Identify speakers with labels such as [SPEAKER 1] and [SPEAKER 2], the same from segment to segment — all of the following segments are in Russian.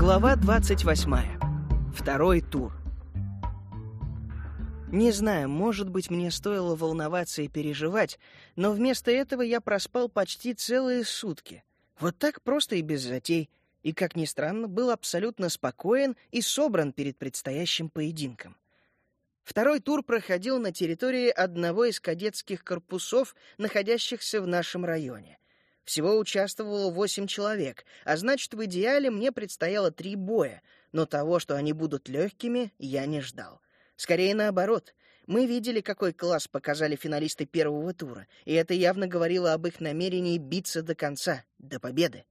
[SPEAKER 1] Глава 28. Второй тур. Не знаю, может быть, мне стоило волноваться и переживать, но вместо этого я проспал почти целые сутки. Вот так просто и без затей. И, как ни странно, был абсолютно спокоен и собран перед предстоящим поединком. Второй тур проходил на территории одного из кадетских корпусов, находящихся в нашем районе. Всего участвовало восемь человек, а значит, в идеале мне предстояло три боя, но того, что они будут легкими, я не ждал. Скорее наоборот. Мы видели, какой класс показали финалисты первого тура, и это явно говорило об их намерении биться до конца, до победы.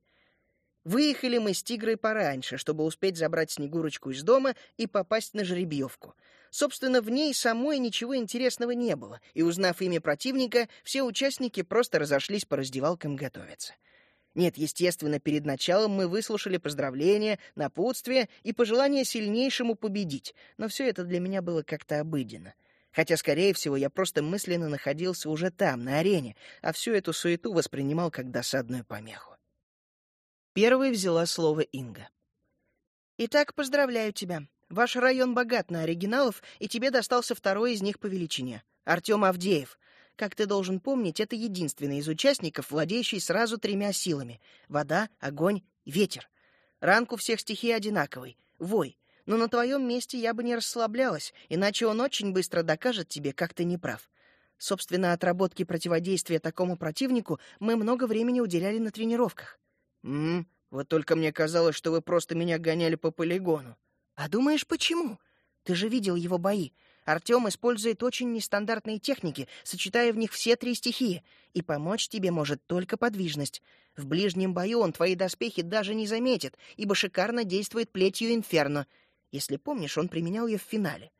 [SPEAKER 1] Выехали мы с Тигрой пораньше, чтобы успеть забрать Снегурочку из дома и попасть на жеребьевку. Собственно, в ней самой ничего интересного не было, и, узнав имя противника, все участники просто разошлись по раздевалкам готовиться. Нет, естественно, перед началом мы выслушали поздравления, напутствия и пожелания сильнейшему победить, но все это для меня было как-то обыденно. Хотя, скорее всего, я просто мысленно находился уже там, на арене, а всю эту суету воспринимал как досадную помеху. Первой взяла слово Инга. «Итак, поздравляю тебя. Ваш район богат на оригиналов, и тебе достался второй из них по величине — Артем Авдеев. Как ты должен помнить, это единственный из участников, владеющий сразу тремя силами — вода, огонь, ветер. Ранг у всех стихий одинаковый — вой. Но на твоем месте я бы не расслаблялась, иначе он очень быстро докажет тебе, как ты не прав. Собственно, отработке противодействия такому противнику мы много времени уделяли на тренировках. «М -м, вот только мне казалось, что вы просто меня гоняли по полигону». А думаешь, почему? Ты же видел его бои. Артем использует очень нестандартные техники, сочетая в них все три стихии, и помочь тебе может только подвижность. В ближнем бою он твои доспехи даже не заметит, ибо шикарно действует плетью Инферно. Если помнишь, он применял ее в финале.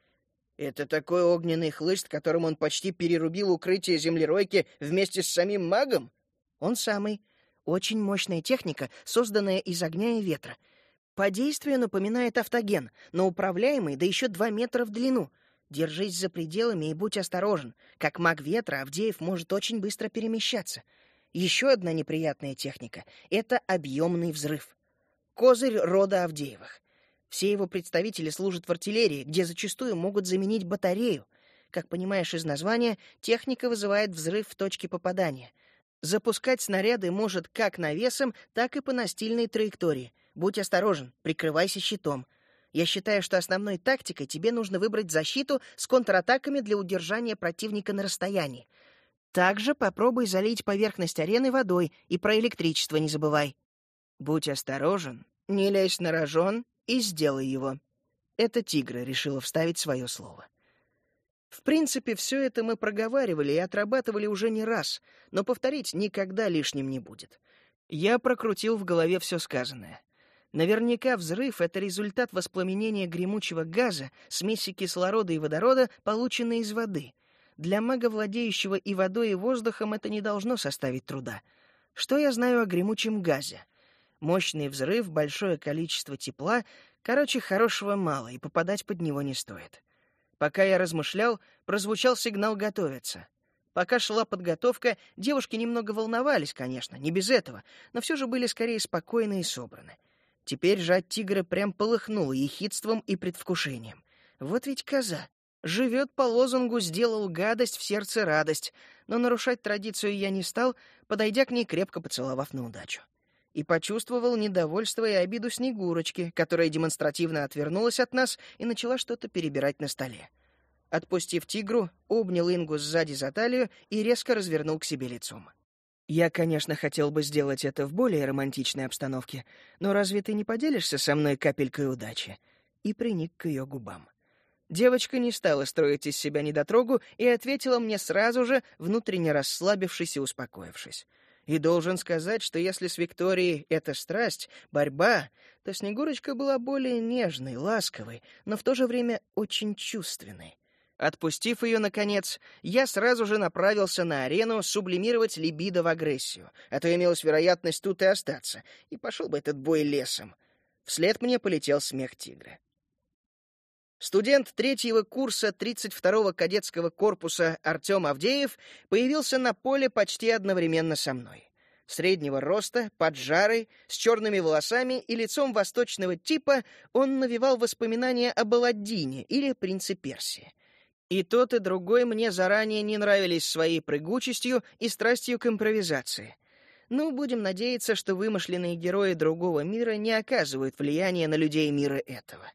[SPEAKER 1] Это такой огненный хлыст, которым он почти перерубил укрытие землеройки вместе с самим магом? Он самый. Очень мощная техника, созданная из огня и ветра — по действию напоминает автоген, но управляемый, да еще два метра в длину. Держись за пределами и будь осторожен. Как маг ветра, Авдеев может очень быстро перемещаться. Еще одна неприятная техника — это объемный взрыв. Козырь рода Авдеевых. Все его представители служат в артиллерии, где зачастую могут заменить батарею. Как понимаешь из названия, техника вызывает взрыв в точке попадания. Запускать снаряды может как навесом, так и по настильной траектории — Будь осторожен, прикрывайся щитом. Я считаю, что основной тактикой тебе нужно выбрать защиту с контратаками для удержания противника на расстоянии. Также попробуй залить поверхность арены водой и про электричество не забывай. Будь осторожен, не лезь на рожон и сделай его. Это тигра решила вставить свое слово. В принципе, все это мы проговаривали и отрабатывали уже не раз, но повторить никогда лишним не будет. Я прокрутил в голове все сказанное. Наверняка взрыв — это результат воспламенения гремучего газа, смеси кислорода и водорода, полученной из воды. Для мага, владеющего и водой, и воздухом, это не должно составить труда. Что я знаю о гремучем газе? Мощный взрыв, большое количество тепла, короче, хорошего мало, и попадать под него не стоит. Пока я размышлял, прозвучал сигнал «готовиться». Пока шла подготовка, девушки немного волновались, конечно, не без этого, но все же были скорее спокойны и собраны. Теперь же от тигра прям полыхнуло ехидством и предвкушением. Вот ведь коза. Живет по лозунгу «сделал гадость, в сердце радость», но нарушать традицию я не стал, подойдя к ней, крепко поцеловав на удачу. И почувствовал недовольство и обиду Снегурочки, которая демонстративно отвернулась от нас и начала что-то перебирать на столе. Отпустив тигру, обнял Ингу сзади за талию и резко развернул к себе лицом. Я, конечно, хотел бы сделать это в более романтичной обстановке, но разве ты не поделишься со мной капелькой удачи?» И приник к ее губам. Девочка не стала строить из себя недотрогу и ответила мне сразу же, внутренне расслабившись и успокоившись. И должен сказать, что если с Викторией это страсть, борьба, то Снегурочка была более нежной, ласковой, но в то же время очень чувственной. Отпустив ее, наконец, я сразу же направился на арену сублимировать либидо в агрессию, а то имелась вероятность тут и остаться, и пошел бы этот бой лесом. Вслед мне полетел смех тигра. Студент третьего курса 32-го кадетского корпуса Артем Авдеев появился на поле почти одновременно со мной. Среднего роста, поджарый, с черными волосами и лицом восточного типа, он навевал воспоминания об Аладдине или принце Персии. И тот, и другой мне заранее не нравились своей прыгучестью и страстью к импровизации. Ну, будем надеяться, что вымышленные герои другого мира не оказывают влияния на людей мира этого.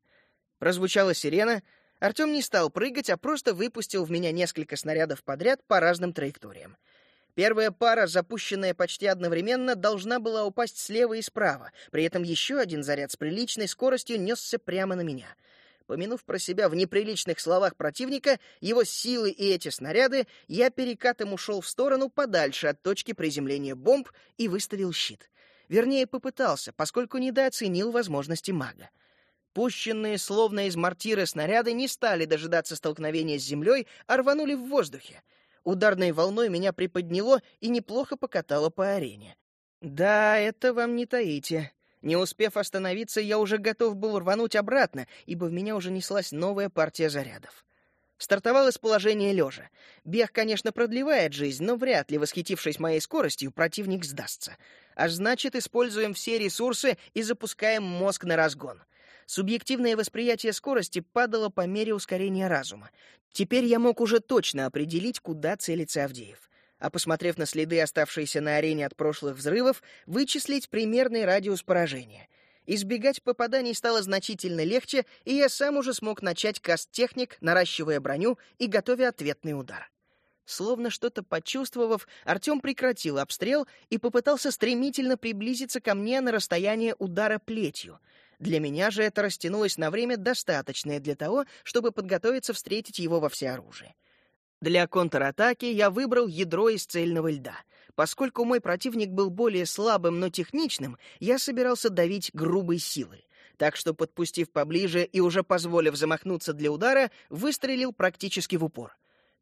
[SPEAKER 1] Прозвучала сирена, Артем не стал прыгать, а просто выпустил в меня несколько снарядов подряд по разным траекториям. Первая пара, запущенная почти одновременно, должна была упасть слева и справа. При этом еще один заряд с приличной скоростью несся прямо на меня. Помянув про себя в неприличных словах противника, его силы и эти снаряды, я перекатом ушел в сторону подальше от точки приземления бомб и выставил щит. Вернее, попытался, поскольку недооценил возможности мага. Пущенные словно из мортиры снаряды не стали дожидаться столкновения с землей, а рванули в воздухе. Ударной волной меня приподняло и неплохо покатало по арене. Да, это вам не таите. Не успев остановиться, я уже готов был рвануть обратно, ибо в меня уже неслась новая партия зарядов. Стартовал из положения лежа. Бег, конечно, продлевает жизнь, но вряд ли, восхитившись моей скоростью, противник сдастся. Аж значит, используем все ресурсы и запускаем мозг на разгон — Субъективное восприятие скорости падало по мере ускорения разума. Теперь я мог уже точно определить, куда целится Авдеев. А посмотрев на следы, оставшиеся на арене от прошлых взрывов, вычислить примерный радиус поражения. Избегать попаданий стало значительно легче, и я сам уже смог начать каст-техник, наращивая броню и готовя ответный удар. Словно что-то почувствовав, Артем прекратил обстрел и попытался стремительно приблизиться ко мне на расстояние удара плетью — для меня же это растянулось на время достаточное для того, чтобы подготовиться встретить его во всеоружии. Для контратаки я выбрал ядро из цельного льда. Поскольку мой противник был более слабым, но техничным, я собирался давить грубой силой. Так что, подпустив поближе и уже позволив замахнуться для удара, выстрелил практически в упор.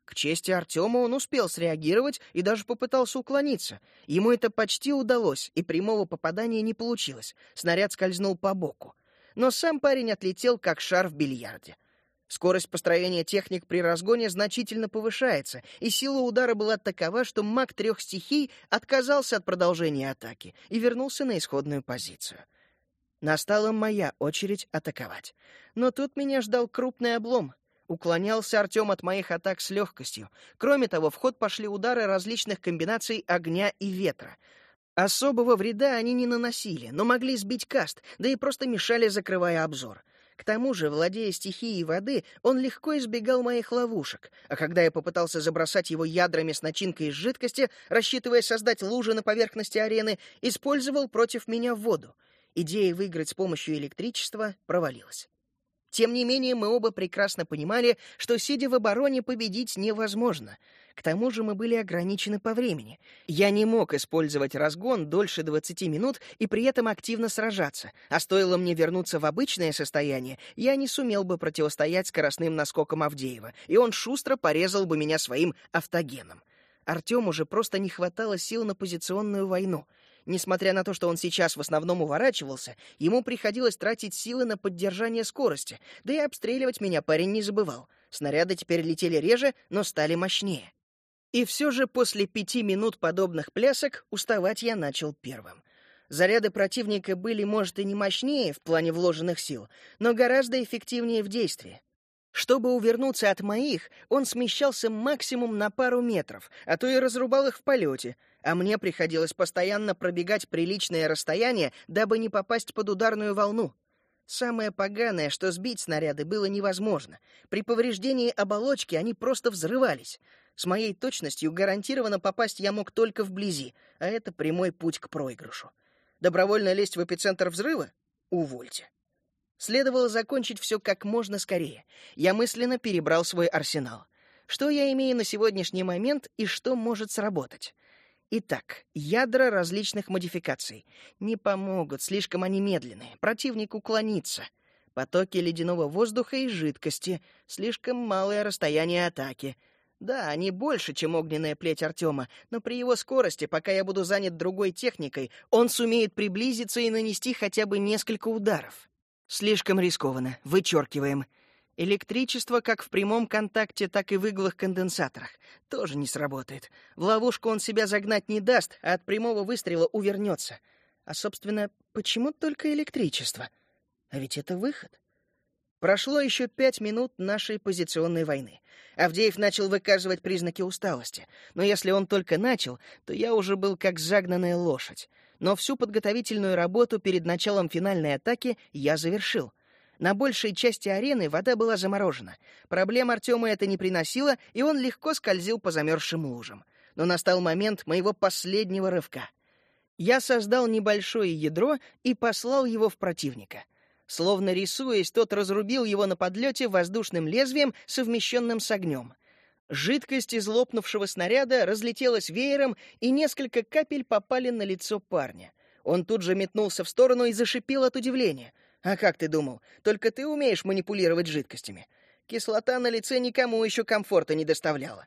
[SPEAKER 1] К чести Артема он успел среагировать и даже попытался уклониться. Ему это почти удалось, и прямого попадания не получилось. Снаряд скользнул по боку. Но сам парень отлетел, как шар в бильярде. Скорость построения техник при разгоне значительно повышается, и сила удара была такова, что маг трех стихий отказался от продолжения атаки и вернулся на исходную позицию. Настала моя очередь атаковать. Но тут меня ждал крупный облом. Уклонялся Артем от моих атак с легкостью. Кроме того, в ход пошли удары различных комбинаций огня и ветра. Особого вреда они не наносили, но могли сбить каст, да и просто мешали, закрывая обзор. К тому же, владея стихией воды, он легко избегал моих ловушек, а когда я попытался забросать его ядрами с начинкой из жидкости, рассчитывая создать лужи на поверхности арены, использовал против меня воду. Идея выиграть с помощью электричества провалилась. Тем не менее, мы оба прекрасно понимали, что, сидя в обороне, победить невозможно. К тому же мы были ограничены по времени. Я не мог использовать разгон дольше 20 минут и при этом активно сражаться, а стоило мне вернуться в обычное состояние, я не сумел бы противостоять скоростным наскокам Авдеева, и он шустро порезал бы меня своим автогеном. Артему же просто не хватало сил на позиционную войну — Несмотря на то, что он сейчас в основном уворачивался, ему приходилось тратить силы на поддержание скорости, да и обстреливать меня парень не забывал. Снаряды теперь летели реже, но стали мощнее. И все же после пяти минут подобных плясок уставать я начал первым. Заряды противника были, может, и не мощнее в плане вложенных сил, но гораздо эффективнее в действии. Чтобы увернуться от моих, он смещался максимум на пару метров, а то и разрубал их в полете, а мне приходилось постоянно пробегать приличное расстояние, дабы не попасть под ударную волну. Самое поганое, что сбить снаряды было невозможно. При повреждении оболочки они просто взрывались. С моей точностью гарантированно попасть я мог только вблизи, а это прямой путь к проигрышу. Добровольно лезть в эпицентр взрыва? Увольте. Следовало закончить все как можно скорее. Я мысленно перебрал свой арсенал. Что я имею на сегодняшний момент и что может сработать? Итак, ядра различных модификаций. Не помогут, слишком они медленные. Противник уклонится. Потоки ледяного воздуха и жидкости. Слишком малое расстояние атаки. Да, они больше, чем огненная плеть Артема, но при его скорости, пока я буду занят другой техникой, он сумеет приблизиться и нанести хотя бы несколько ударов. Слишком рискованно. Вычеркиваем. Электричество как в прямом контакте, так и в иглах конденсаторах. Тоже не сработает. В ловушку он себя загнать не даст, а от прямого выстрела увернется. А, собственно, почему только электричество? А ведь это выход. Прошло еще пять минут нашей позиционной войны. Авдеев начал выказывать признаки усталости. Но если он только начал, то я уже был как загнанная лошадь. Но всю подготовительную работу перед началом финальной атаки я завершил — на большей части арены вода была заморожена. Проблем Артема это не приносило, и он легко скользил по замерзшим лужам. Но настал момент моего последнего рывка. Я создал небольшое ядро и послал его в противника. Словно рисуясь, тот разрубил его на подлете воздушным лезвием, совмещенным с огнем. Жидкость из лопнувшего снаряда разлетелась веером, и несколько капель попали на лицо парня. Он тут же метнулся в сторону и зашипел от удивления. А как ты думал? Только ты умеешь манипулировать жидкостями. Кислота на лице никому еще комфорта не доставляла.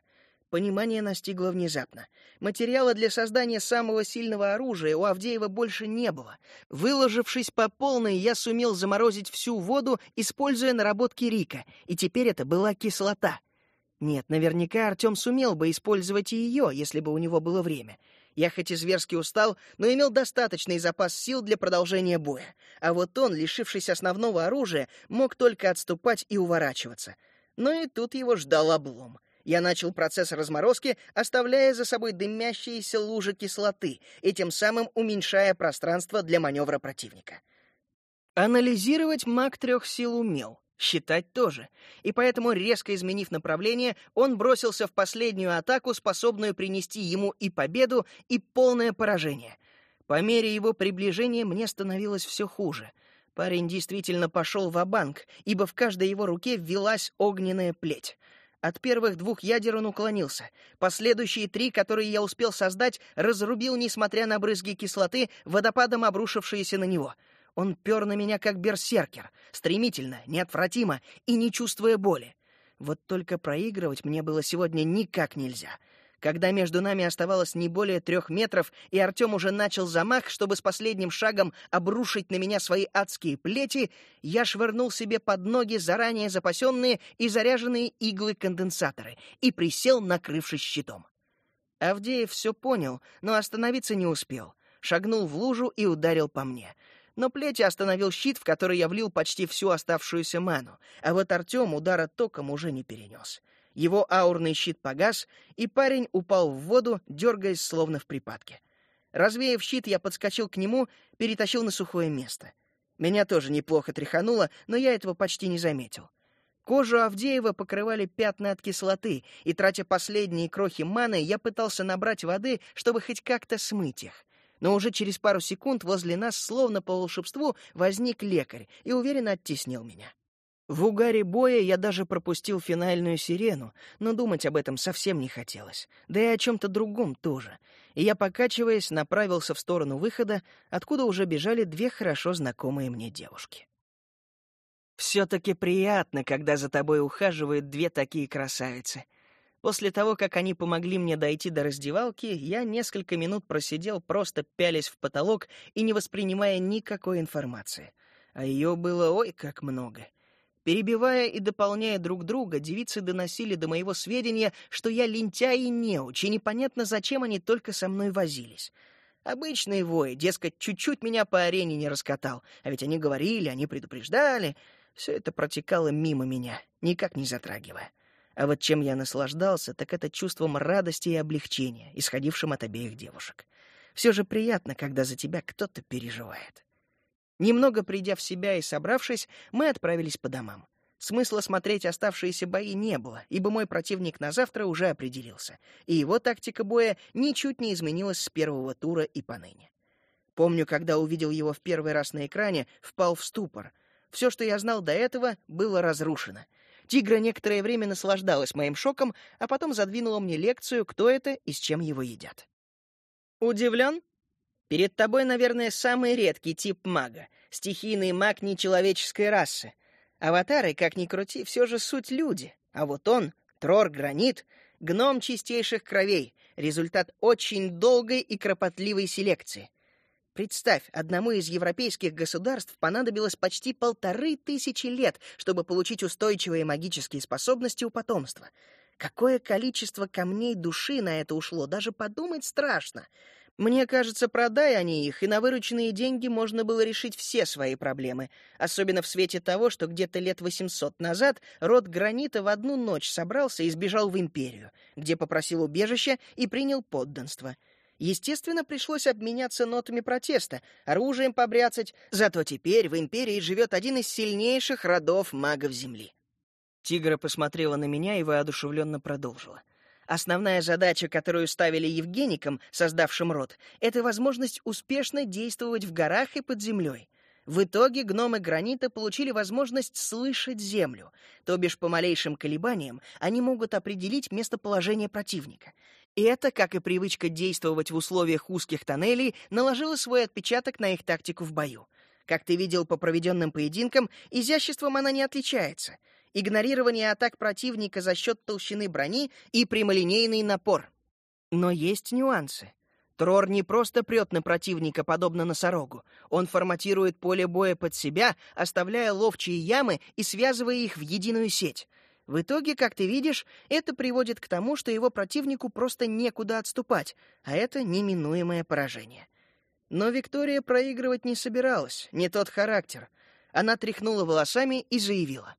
[SPEAKER 1] Понимание настигло внезапно. Материала для создания самого сильного оружия у Авдеева больше не было. Выложившись по полной, я сумел заморозить всю воду, используя наработки Рика, и теперь это была кислота. Нет, наверняка Артем сумел бы использовать и ее, если бы у него было время. Я хоть и зверски устал, но имел достаточный запас сил для продолжения боя. А вот он, лишившись основного оружия, мог только отступать и уворачиваться. Но и тут его ждал облом. Я начал процесс разморозки, оставляя за собой дымящиеся лужи кислоты и тем самым уменьшая пространство для маневра противника. Анализировать маг трех сил умел. Считать тоже. И поэтому, резко изменив направление, он бросился в последнюю атаку, способную принести ему и победу, и полное поражение. По мере его приближения мне становилось все хуже. Парень действительно пошел в банк ибо в каждой его руке ввелась огненная плеть. От первых двух ядер он уклонился. Последующие три, которые я успел создать, разрубил, несмотря на брызги кислоты, водопадом обрушившиеся на него — он пер на меня, как берсеркер, стремительно, неотвратимо и не чувствуя боли. Вот только проигрывать мне было сегодня никак нельзя. Когда между нами оставалось не более трех метров, и Артем уже начал замах, чтобы с последним шагом обрушить на меня свои адские плети, я швырнул себе под ноги заранее запасенные и заряженные иглы-конденсаторы и присел, накрывшись щитом. Авдеев все понял, но остановиться не успел. Шагнул в лужу и ударил по мне — но плети остановил щит, в который я влил почти всю оставшуюся ману, а вот Артем удара током уже не перенес. Его аурный щит погас, и парень упал в воду, дергаясь словно в припадке. Развеяв щит, я подскочил к нему, перетащил на сухое место. Меня тоже неплохо тряхануло, но я этого почти не заметил. Кожу Авдеева покрывали пятна от кислоты, и, тратя последние крохи маны, я пытался набрать воды, чтобы хоть как-то смыть их но уже через пару секунд возле нас, словно по волшебству, возник лекарь и уверенно оттеснил меня. В угаре боя я даже пропустил финальную сирену, но думать об этом совсем не хотелось, да и о чем-то другом тоже. И я, покачиваясь, направился в сторону выхода, откуда уже бежали две хорошо знакомые мне девушки. «Все-таки приятно, когда за тобой ухаживают две такие красавицы», После того, как они помогли мне дойти до раздевалки, я несколько минут просидел, просто пялясь в потолок и не воспринимая никакой информации. А ее было ой как много. Перебивая и дополняя друг друга, девицы доносили до моего сведения, что я лентяй и неуч, и непонятно, зачем они только со мной возились. Обычные вои, дескать, чуть-чуть меня по арене не раскатал, а ведь они говорили, они предупреждали. Все это протекало мимо меня, никак не затрагивая. А вот чем я наслаждался, так это чувством радости и облегчения, исходившим от обеих девушек. Все же приятно, когда за тебя кто-то переживает. Немного придя в себя и собравшись, мы отправились по домам. Смысла смотреть оставшиеся бои не было, ибо мой противник на завтра уже определился, и его тактика боя ничуть не изменилась с первого тура и поныне. Помню, когда увидел его в первый раз на экране, впал в ступор. Все, что я знал до этого, было разрушено — Тигра некоторое время наслаждалась моим шоком, а потом задвинула мне лекцию, кто это и с чем его едят. Удивлен? Перед тобой, наверное, самый редкий тип мага, стихийный маг нечеловеческой расы. Аватары, как ни крути, все же суть люди, а вот он, Трор Гранит, гном чистейших кровей, результат очень долгой и кропотливой селекции. Представь, одному из европейских государств понадобилось почти полторы тысячи лет, чтобы получить устойчивые магические способности у потомства. Какое количество камней души на это ушло, даже подумать страшно. Мне кажется, продай они их, и на вырученные деньги можно было решить все свои проблемы, особенно в свете того, что где-то лет 800 назад род Гранита в одну ночь собрался и сбежал в империю, где попросил убежища и принял подданство. Естественно, пришлось обменяться нотами протеста, оружием побряцать, зато теперь в империи живет один из сильнейших родов магов Земли. Тигра посмотрела на меня и воодушевленно продолжила. Основная задача, которую ставили Евгеникам, создавшим род, это возможность успешно действовать в горах и под землей. В итоге гномы гранита получили возможность слышать землю, то бишь по малейшим колебаниям они могут определить местоположение противника. И это, как и привычка действовать в условиях узких тоннелей, наложило свой отпечаток на их тактику в бою. Как ты видел по проведенным поединкам, изяществом она не отличается — игнорирование атак противника за счет толщины брони и прямолинейный напор. Но есть нюансы. Трор не просто прет на противника, подобно носорогу. Он форматирует поле боя под себя, оставляя ловчие ямы и связывая их в единую сеть. В итоге, как ты видишь, это приводит к тому, что его противнику просто некуда отступать, а это неминуемое поражение. Но Виктория проигрывать не собиралась, не тот характер. Она тряхнула волосами и заявила.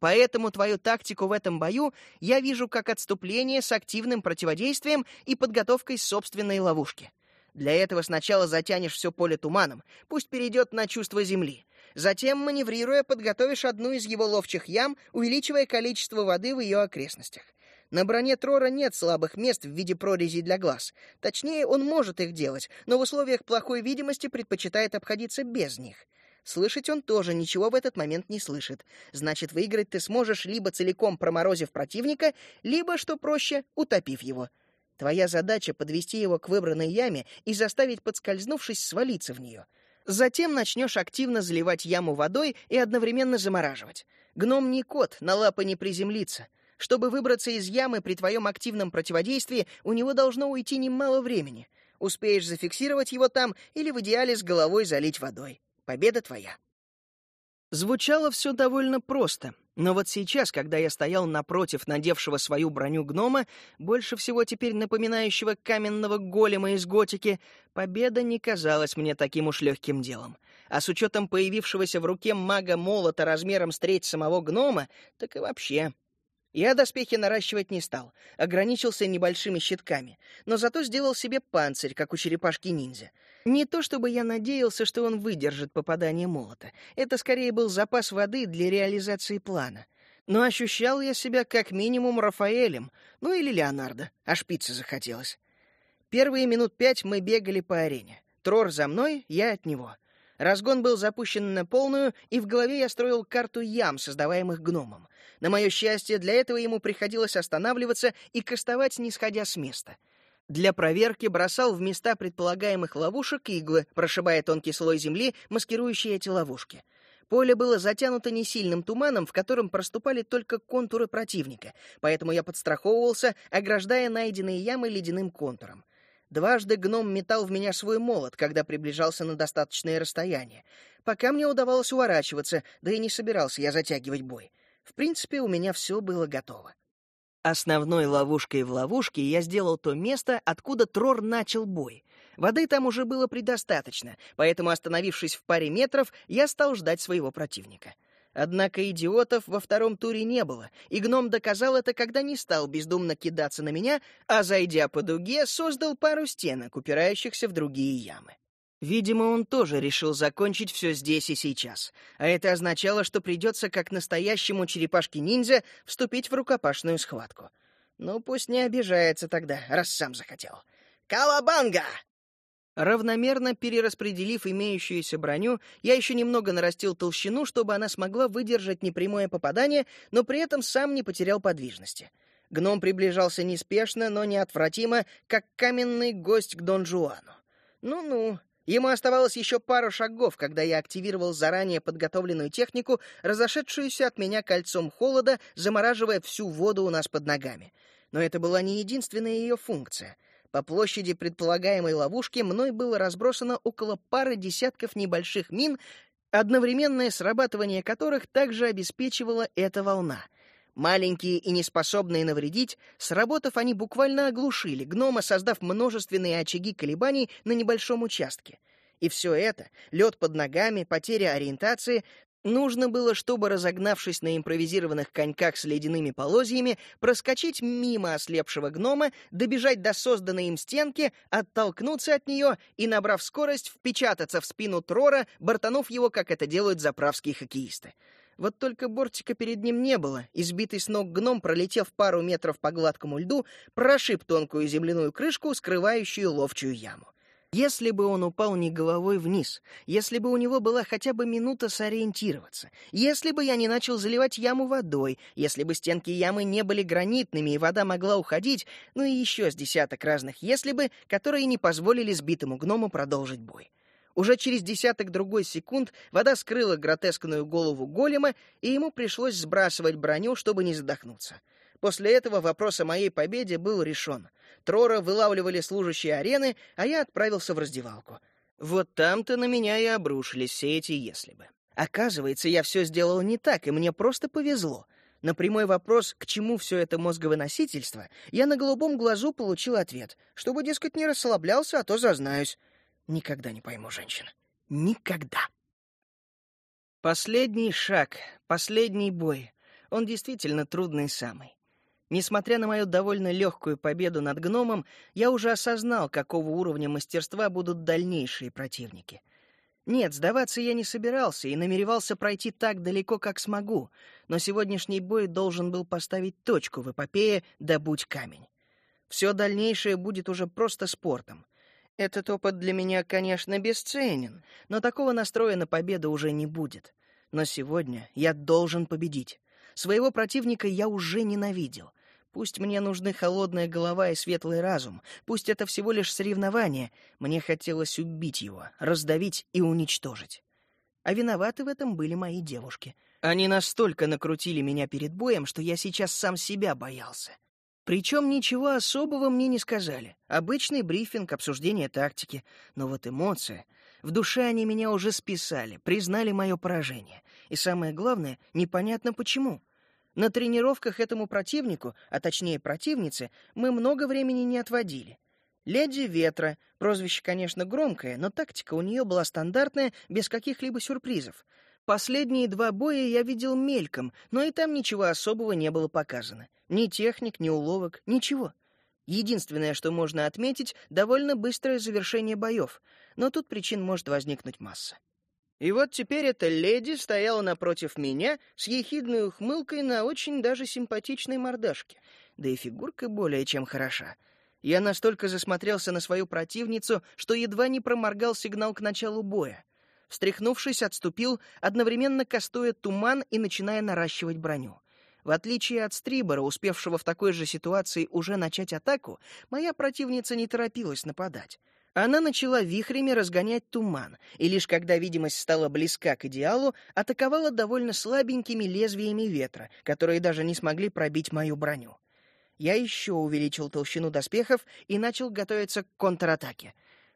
[SPEAKER 1] Поэтому твою тактику в этом бою я вижу как отступление с активным противодействием и подготовкой собственной ловушки. Для этого сначала затянешь все поле туманом, пусть перейдет на чувство земли. Затем, маневрируя, подготовишь одну из его ловчих ям, увеличивая количество воды в ее окрестностях. На броне Трора нет слабых мест в виде прорезей для глаз. Точнее, он может их делать, но в условиях плохой видимости предпочитает обходиться без них. Слышать он тоже ничего в этот момент не слышит. Значит, выиграть ты сможешь либо целиком проморозив противника, либо, что проще, утопив его. Твоя задача — подвести его к выбранной яме и заставить, подскользнувшись, свалиться в нее. Затем начнешь активно заливать яму водой и одновременно замораживать. Гном не кот, на лапы не приземлится. Чтобы выбраться из ямы при твоем активном противодействии, у него должно уйти немало времени. Успеешь зафиксировать его там или в идеале с головой залить водой. Победа твоя. Звучало все довольно просто, но вот сейчас, когда я стоял напротив надевшего свою броню гнома, больше всего теперь напоминающего каменного голема из готики, победа не казалась мне таким уж легким делом. А с учетом появившегося в руке мага молота размером с треть самого гнома, так и вообще я доспехи наращивать не стал, ограничился небольшими щитками, но зато сделал себе панцирь, как у черепашки-ниндзя. Не то чтобы я надеялся, что он выдержит попадание молота. Это скорее был запас воды для реализации плана. Но ощущал я себя как минимум Рафаэлем, ну или Леонардо, а шпицы захотелось. Первые минут пять мы бегали по арене. Трор за мной, я от него. Разгон был запущен на полную, и в голове я строил карту ям, создаваемых гномом. На мое счастье, для этого ему приходилось останавливаться и кастовать, не сходя с места. Для проверки бросал в места предполагаемых ловушек иглы, прошибая тонкий слой земли, маскирующий эти ловушки. Поле было затянуто несильным туманом, в котором проступали только контуры противника, поэтому я подстраховывался, ограждая найденные ямы ледяным контуром. Дважды гном метал в меня свой молот, когда приближался на достаточное расстояние. Пока мне удавалось уворачиваться, да и не собирался я затягивать бой. В принципе, у меня все было готово. Основной ловушкой в ловушке я сделал то место, откуда Трор начал бой. Воды там уже было предостаточно, поэтому, остановившись в паре метров, я стал ждать своего противника. Однако идиотов во втором туре не было, и гном доказал это, когда не стал бездумно кидаться на меня, а, зайдя по дуге, создал пару стенок, упирающихся в другие ямы. Видимо, он тоже решил закончить все здесь и сейчас. А это означало, что придется, как настоящему черепашке-ниндзя, вступить в рукопашную схватку. Ну, пусть не обижается тогда, раз сам захотел. «Калабанга!» Равномерно перераспределив имеющуюся броню, я еще немного нарастил толщину, чтобы она смогла выдержать непрямое попадание, но при этом сам не потерял подвижности. Гном приближался неспешно, но неотвратимо, как каменный гость к Дон Жуану. Ну-ну, Ему оставалось еще пару шагов, когда я активировал заранее подготовленную технику, разошедшуюся от меня кольцом холода, замораживая всю воду у нас под ногами. Но это была не единственная ее функция. По площади предполагаемой ловушки мной было разбросано около пары десятков небольших мин, одновременное срабатывание которых также обеспечивала эта волна. Маленькие и неспособные навредить, сработав, они буквально оглушили гнома, создав множественные очаги колебаний на небольшом участке. И все это — лед под ногами, потеря ориентации Нужно было, чтобы, разогнавшись на импровизированных коньках с ледяными полозьями, проскочить мимо ослепшего гнома, добежать до созданной им стенки, оттолкнуться от нее и, набрав скорость, впечататься в спину Трора, бортанув его, как это делают заправские хоккеисты. Вот только бортика перед ним не было, избитый с ног гном, пролетев пару метров по гладкому льду, прошиб тонкую земляную крышку, скрывающую ловчую яму. Если бы он упал не головой вниз, если бы у него была хотя бы минута сориентироваться, если бы я не начал заливать яму водой, если бы стенки ямы не были гранитными и вода могла уходить, ну и еще с десяток разных «если бы», которые не позволили сбитому гному продолжить бой. Уже через десяток другой секунд вода скрыла гротескную голову голема, и ему пришлось сбрасывать броню, чтобы не задохнуться. После этого вопрос о моей победе был решен. Трора вылавливали служащие арены, а я отправился в раздевалку. Вот там-то на меня и обрушились все эти «если бы». Оказывается, я все сделал не так, и мне просто повезло. На прямой вопрос, к чему все это мозговыносительство, я на голубом глазу получил ответ, чтобы, дескать, не расслаблялся, а то зазнаюсь. Никогда не пойму женщин. Никогда. Последний шаг, последний бой. Он действительно трудный самый. Несмотря на мою довольно легкую победу над гномом, я уже осознал, какого уровня мастерства будут дальнейшие противники. Нет, сдаваться я не собирался и намеревался пройти так далеко, как смогу, но сегодняшний бой должен был поставить точку в эпопее «Добудь камень». Все дальнейшее будет уже просто спортом. Этот опыт для меня, конечно, бесценен, но такого настроя на победу уже не будет. Но сегодня я должен победить. Своего противника я уже ненавидел. Пусть мне нужны холодная голова и светлый разум, пусть это всего лишь соревнование, мне хотелось убить его, раздавить и уничтожить. А виноваты в этом были мои девушки. Они настолько накрутили меня перед боем, что я сейчас сам себя боялся. Причем ничего особого мне не сказали. Обычный брифинг, обсуждение тактики. Но вот эмоции... В душе они меня уже списали, признали мое поражение. И самое главное, непонятно почему. На тренировках этому противнику, а точнее противнице, мы много времени не отводили. Леди Ветра, прозвище, конечно, громкое, но тактика у нее была стандартная, без каких-либо сюрпризов. Последние два боя я видел мельком, но и там ничего особого не было показано. Ни техник, ни уловок, ничего. Единственное, что можно отметить, довольно быстрое завершение боев, но тут причин может возникнуть масса. И вот теперь эта леди стояла напротив меня с ехидной ухмылкой на очень даже симпатичной мордашке, да и фигурка более чем хороша. Я настолько засмотрелся на свою противницу, что едва не проморгал сигнал к началу боя. Встряхнувшись, отступил, одновременно кастуя туман и начиная наращивать броню. В отличие от Стрибора, успевшего в такой же ситуации уже начать атаку, моя противница не торопилась нападать. Она начала вихрями разгонять туман, и лишь когда видимость стала близка к идеалу, атаковала довольно слабенькими лезвиями ветра, которые даже не смогли пробить мою броню. Я еще увеличил толщину доспехов и начал готовиться к контратаке.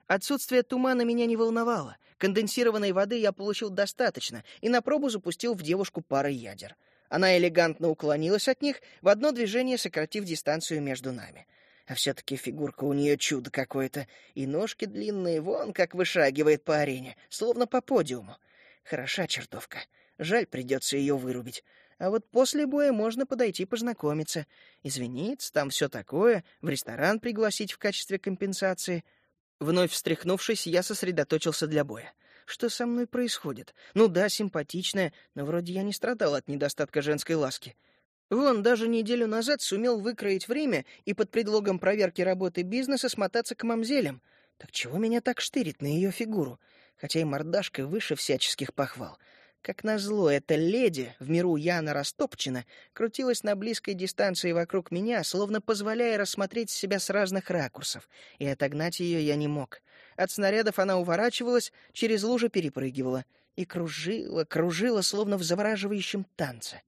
[SPEAKER 1] Отсутствие тумана меня не волновало. Конденсированной воды я получил достаточно и на пробу запустил в девушку парой ядер — она элегантно уклонилась от них, в одно движение сократив дистанцию между нами. А все-таки фигурка у нее чудо какое-то, и ножки длинные, вон как вышагивает по арене, словно по подиуму. Хороша чертовка. Жаль, придется ее вырубить. А вот после боя можно подойти познакомиться. Извиниться, там все такое, в ресторан пригласить в качестве компенсации. Вновь встряхнувшись, я сосредоточился для боя. Что со мной происходит? Ну да, симпатичная, но вроде я не страдал от недостатка женской ласки. Вон, даже неделю назад сумел выкроить время и под предлогом проверки работы бизнеса смотаться к мамзелям. Так чего меня так штырит на ее фигуру? Хотя и мордашка выше всяческих похвал. Как назло, эта леди, в миру Яна Растопчина, крутилась на близкой дистанции вокруг меня, словно позволяя рассмотреть себя с разных ракурсов, и отогнать ее я не мог. От снарядов она уворачивалась, через лужи перепрыгивала и кружила, кружила, словно в завораживающем танце.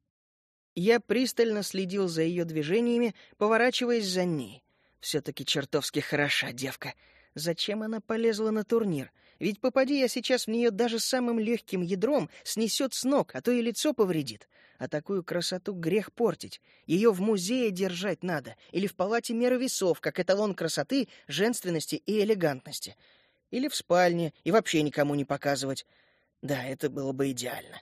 [SPEAKER 1] Я пристально следил за ее движениями, поворачиваясь за ней. Все-таки чертовски хороша девка. Зачем она полезла на турнир? Ведь попади я сейчас в нее даже самым легким ядром, снесет с ног, а то и лицо повредит. А такую красоту грех портить. Ее в музее держать надо, или в палате меры весов, как эталон красоты, женственности и элегантности. Или в спальне, и вообще никому не показывать. Да, это было бы идеально.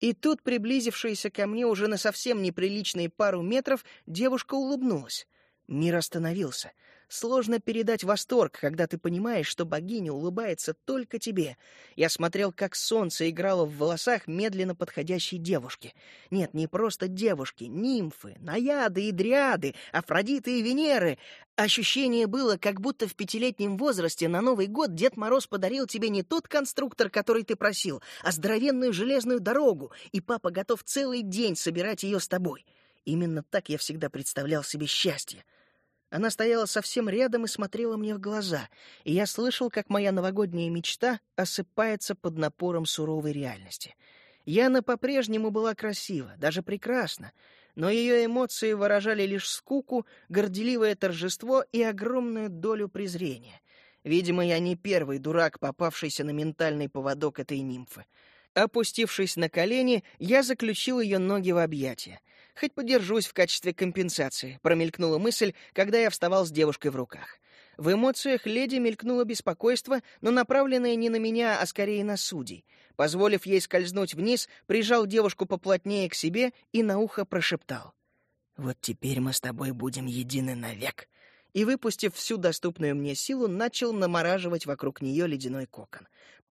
[SPEAKER 1] И тут, приблизившаяся ко мне уже на совсем неприличные пару метров, девушка улыбнулась. Мир остановился. Сложно передать восторг, когда ты понимаешь, что богиня улыбается только тебе. Я смотрел, как солнце играло в волосах медленно подходящей девушки. Нет, не просто девушки, нимфы, наяды и дриады, афродиты и венеры. Ощущение было, как будто в пятилетнем возрасте на Новый год Дед Мороз подарил тебе не тот конструктор, который ты просил, а здоровенную железную дорогу, и папа готов целый день собирать ее с тобой. Именно так я всегда представлял себе счастье. Она стояла совсем рядом и смотрела мне в глаза, и я слышал, как моя новогодняя мечта осыпается под напором суровой реальности. Яна по-прежнему была красива, даже прекрасна, но ее эмоции выражали лишь скуку, горделивое торжество и огромную долю презрения. Видимо, я не первый дурак, попавшийся на ментальный поводок этой нимфы. Опустившись на колени, я заключил ее ноги в объятия. Хоть подержусь в качестве компенсации, промелькнула мысль, когда я вставал с девушкой в руках. В эмоциях леди мелькнуло беспокойство, но направленное не на меня, а скорее на судей. Позволив ей скользнуть вниз, прижал девушку поплотнее к себе и на ухо прошептал. «Вот теперь мы с тобой будем едины навек». И, выпустив всю доступную мне силу, начал намораживать вокруг нее ледяной кокон.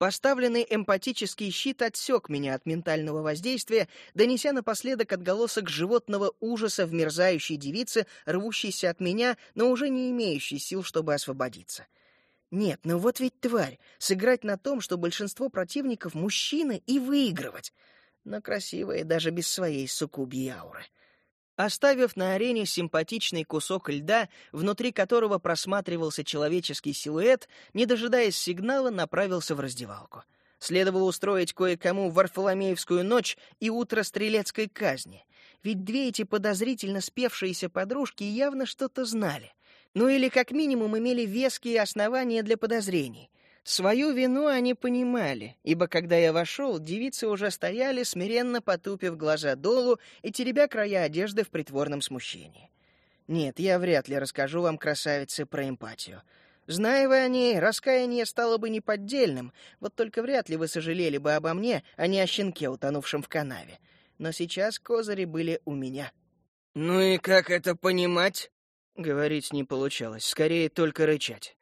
[SPEAKER 1] Поставленный эмпатический щит отсек меня от ментального воздействия, донеся напоследок отголосок животного ужаса в мерзающей девице, рвущейся от меня, но уже не имеющей сил, чтобы освободиться. Нет, ну вот ведь тварь, сыграть на том, что большинство противников — мужчины, и выигрывать. Но красивая даже без своей суккубьей ауры. Оставив на арене симпатичный кусок льда, внутри которого просматривался человеческий силуэт, не дожидаясь сигнала, направился в раздевалку. Следовало устроить кое-кому Варфоломеевскую ночь и утро стрелецкой казни. Ведь две эти подозрительно спевшиеся подружки явно что-то знали. Ну или как минимум имели веские основания для подозрений — Свою вину они понимали, ибо когда я вошел, девицы уже стояли, смиренно потупив глаза долу и теребя края одежды в притворном смущении. Нет, я вряд ли расскажу вам, красавицы, про эмпатию. Зная вы о ней, раскаяние стало бы неподдельным, вот только вряд ли вы сожалели бы обо мне, а не о щенке, утонувшем в канаве. Но сейчас козыри были у меня. «Ну и как это понимать?» Говорить не получалось, скорее только рычать.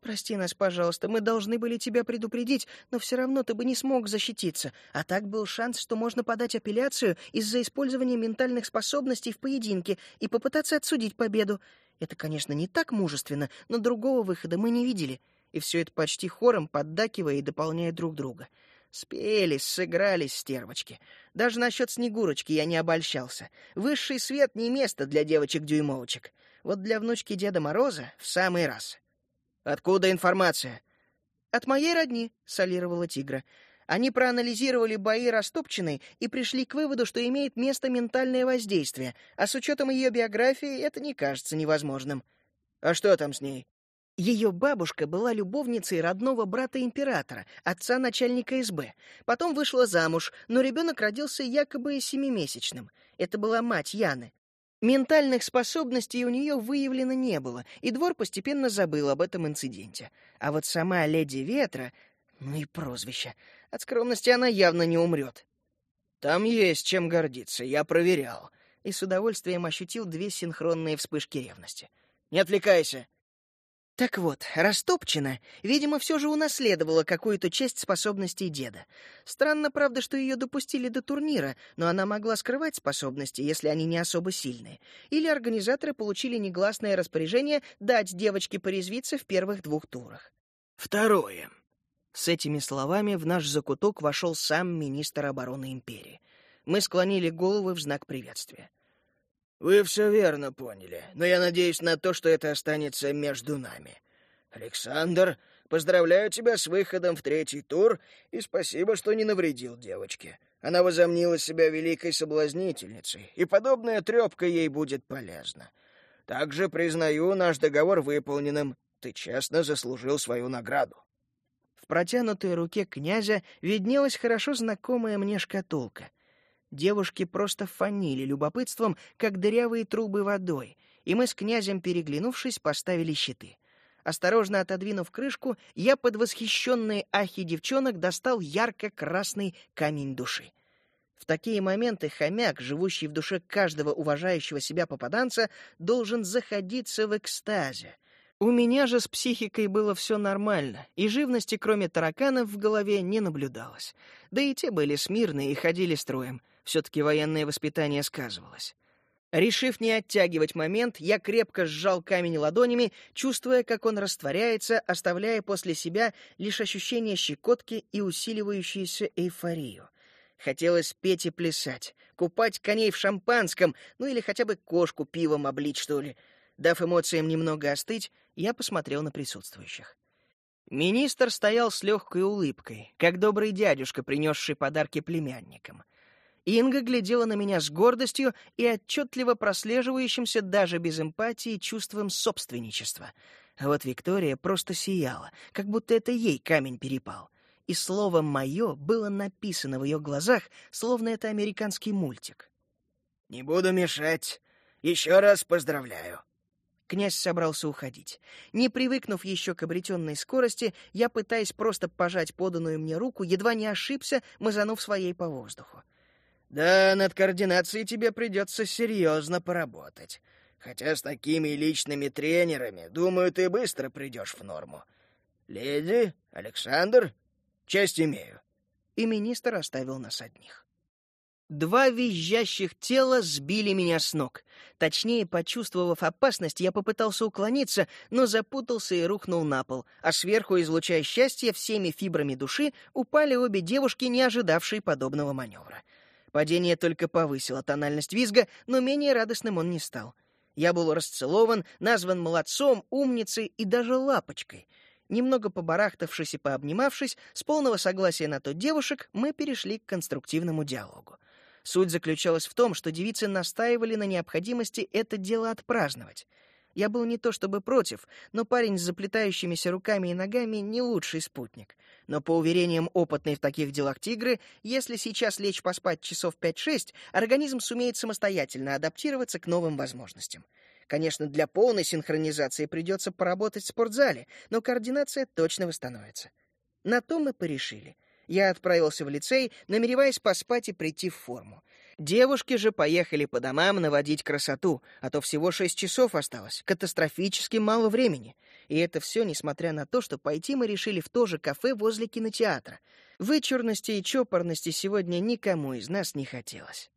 [SPEAKER 1] «Прости нас, пожалуйста, мы должны были тебя предупредить, но все равно ты бы не смог защититься. А так был шанс, что можно подать апелляцию из-за использования ментальных способностей в поединке и попытаться отсудить победу. Это, конечно, не так мужественно, но другого выхода мы не видели. И все это почти хором, поддакивая и дополняя друг друга. Спелись, сыгрались стервочки. Даже насчет Снегурочки я не обольщался. Высший свет не место для девочек-дюймовочек. Вот для внучки Деда Мороза в самый раз». Откуда информация? От моей родни, солировала Тигра. Они проанализировали бои Растопчиной и пришли к выводу, что имеет место ментальное воздействие, а с учетом ее биографии это не кажется невозможным. А что там с ней? Ее бабушка была любовницей родного брата императора, отца начальника СБ. Потом вышла замуж, но ребенок родился якобы семимесячным. Это была мать Яны. Ментальных способностей у нее выявлено не было, и двор постепенно забыл об этом инциденте. А вот сама леди Ветра, ну и прозвище, от скромности она явно не умрет. Там есть чем гордиться, я проверял. И с удовольствием ощутил две синхронные вспышки ревности. «Не отвлекайся!» Так вот, Растопчина, видимо, все же унаследовала какую-то часть способностей деда. Странно, правда, что ее допустили до турнира, но она могла скрывать способности, если они не особо сильные. Или организаторы получили негласное распоряжение дать девочке порезвиться в первых двух турах. Второе. С этими словами в наш закуток вошел сам министр обороны империи. Мы склонили головы в знак приветствия. «Вы все верно поняли, но я надеюсь на то, что это останется между нами. Александр, поздравляю тебя с выходом в третий тур и спасибо, что не навредил девочке. Она возомнила себя великой соблазнительницей, и подобная трепка ей будет полезна.
[SPEAKER 2] Также признаю наш договор выполненным. Ты честно заслужил свою награду».
[SPEAKER 1] В протянутой руке князя виднелась хорошо знакомая мне шкатулка. Девушки просто фанили любопытством, как дырявые трубы водой, и мы с князем, переглянувшись, поставили щиты. Осторожно отодвинув крышку, я под восхищенные ахи девчонок достал ярко-красный камень души. В такие моменты хомяк, живущий в душе каждого уважающего себя попаданца, должен заходиться в экстазе. У меня же с психикой было все нормально, и живности, кроме тараканов, в голове не наблюдалось. Да и те были смирные и ходили строем. Все-таки военное воспитание сказывалось. Решив не оттягивать момент, я крепко сжал камень ладонями, чувствуя, как он растворяется, оставляя после себя лишь ощущение щекотки и усиливающуюся эйфорию. Хотелось петь и плясать, купать коней в шампанском, ну или хотя бы кошку пивом облить, что ли. Дав эмоциям немного остыть, я посмотрел на присутствующих. Министр стоял с легкой улыбкой, как добрый дядюшка, принесший подарки племянникам. Инга глядела на меня с гордостью и отчетливо прослеживающимся даже без эмпатии чувством собственничества. А вот Виктория просто сияла, как будто это ей камень перепал. И слово «моё» было написано в ее глазах, словно это американский мультик.
[SPEAKER 2] «Не буду мешать. Еще раз поздравляю».
[SPEAKER 1] Князь собрался уходить. Не привыкнув еще к обретенной скорости, я, пытаясь просто пожать поданную мне руку, едва не ошибся, мазанув своей по воздуху.
[SPEAKER 2] Да, над координацией тебе придется серьезно поработать. Хотя с такими личными тренерами, думаю, ты быстро придешь в норму. Леди, Александр, честь имею.
[SPEAKER 1] И министр оставил нас одних. Два визжащих тела сбили меня с ног. Точнее, почувствовав опасность, я попытался уклониться, но запутался и рухнул на пол, а сверху, излучая счастье всеми фибрами души, упали обе девушки, не ожидавшие подобного маневра. Падение только повысило тональность визга, но менее радостным он не стал. Я был расцелован, назван молодцом, умницей и даже лапочкой. Немного побарахтавшись и пообнимавшись, с полного согласия на то девушек, мы перешли к конструктивному диалогу. Суть заключалась в том, что девицы настаивали на необходимости это дело отпраздновать. Я был не то чтобы против, но парень с заплетающимися руками и ногами не лучший спутник. Но по уверениям опытной в таких делах тигры, если сейчас лечь поспать часов 5-6, организм сумеет самостоятельно адаптироваться к новым возможностям. Конечно, для полной синхронизации придется поработать в спортзале, но координация точно восстановится. На то мы порешили. Я отправился в лицей, намереваясь поспать и прийти в форму. Девушки же поехали по домам наводить красоту, а то всего шесть часов осталось, катастрофически мало времени. И это все несмотря на то, что пойти мы решили в то же кафе возле кинотеатра. Вычурности и чопорности сегодня никому из нас не хотелось.